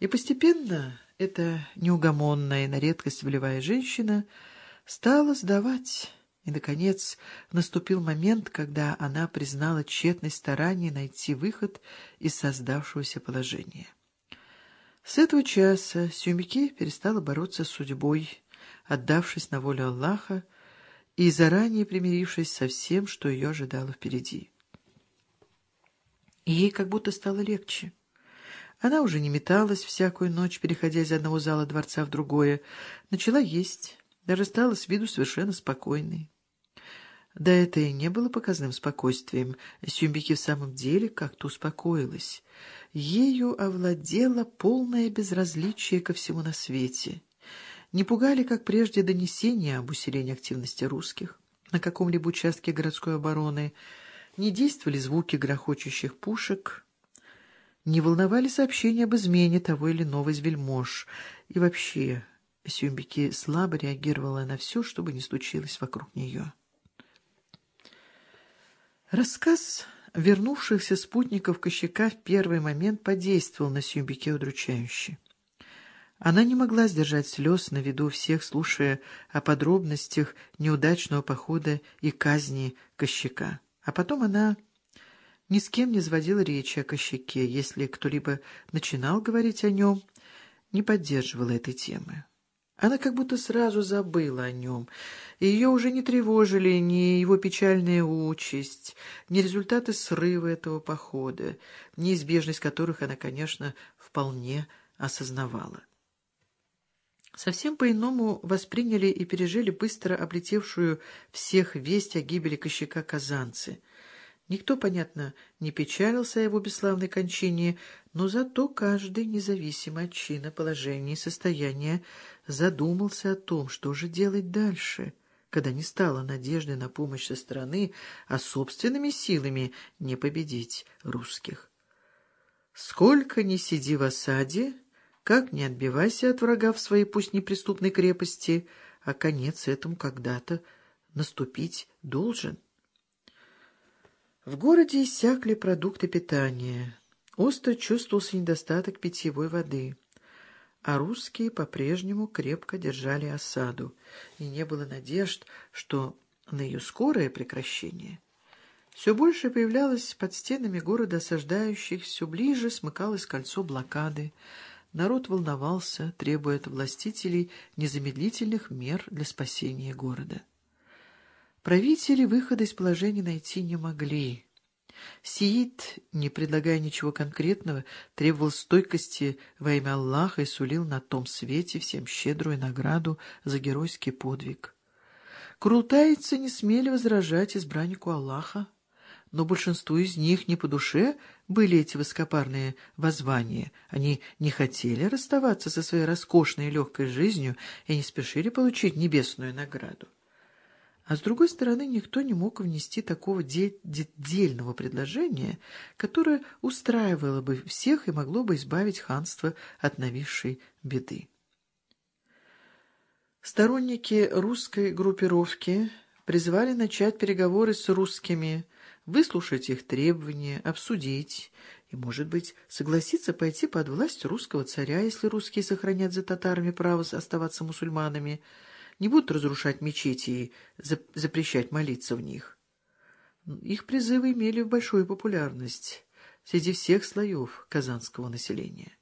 И постепенно эта неугомонная, на редкость волевая женщина стала сдавать. И, наконец, наступил момент, когда она признала тщетность стараний найти выход из создавшегося положения. С этого часа Сюмики перестала бороться с судьбой, отдавшись на волю Аллаха и заранее примирившись со всем, что ее ожидало впереди. ей как будто стало легче. Она уже не металась всякую ночь, переходя из одного зала дворца в другое, начала есть, даже стала с виду совершенно спокойной. Да это и не было показным спокойствием. Сюмбики в самом деле как-то успокоилась. Ею овладело полное безразличие ко всему на свете. Не пугали, как прежде, донесения об усилении активности русских на каком-либо участке городской обороны, не действовали звуки грохочущих пушек, не волновали сообщения об измене того или иного из вельмож. И вообще, Сюмбики слабо реагировала на все, что бы ни случилось вокруг нее. Рассказ вернувшихся спутников Кощака в первый момент подействовал на Сюмбике удручающе. Она не могла сдержать слез на виду всех, слушая о подробностях неудачного похода и казни Кощака. А потом она ни с кем не заводила речи о Кощаке. Если кто-либо начинал говорить о нем, не поддерживала этой темы. Она как будто сразу забыла о нем, и ее уже не тревожили ни его печальная участь, ни результаты срыва этого похода, неизбежность которых она, конечно, вполне осознавала. Совсем по-иному восприняли и пережили быстро облетевшую всех весть о гибели Кощака казанцы — Никто, понятно, не печалился о его бесславной кончине, но зато каждый, независимо от чина, положения и состояния, задумался о том, что же делать дальше, когда не стало надежды на помощь со стороны, а собственными силами не победить русских. Сколько ни сиди в осаде, как не отбивайся от врага в своей пусть неприступной крепости, а конец этому когда-то наступить должен. В городе иссякли продукты питания. Остро чувствовался недостаток питьевой воды. А русские по-прежнему крепко держали осаду, и не было надежд, что на ее скорое прекращение. Все больше появлялось под стенами города осаждающих, все ближе смыкалось кольцо блокады. Народ волновался, требуя от властителей незамедлительных мер для спасения города. Правители выхода из положения найти не могли. Сиит, не предлагая ничего конкретного, требовал стойкости во имя Аллаха и сулил на том свете всем щедрую награду за геройский подвиг. Курултайцы не смели возражать избраннику Аллаха, но большинству из них не по душе были эти высокопарные воззвания. Они не хотели расставаться со своей роскошной и легкой жизнью и не спешили получить небесную награду. А с другой стороны, никто не мог внести такого де де дельного предложения, которое устраивало бы всех и могло бы избавить ханство от нависшей беды. Сторонники русской группировки призывали начать переговоры с русскими, выслушать их требования, обсудить и, может быть, согласиться пойти под власть русского царя, если русские сохранят за татарами право оставаться мусульманами – не будут разрушать мечети и запрещать молиться в них. Их призывы имели большую популярность среди всех слоев казанского населения.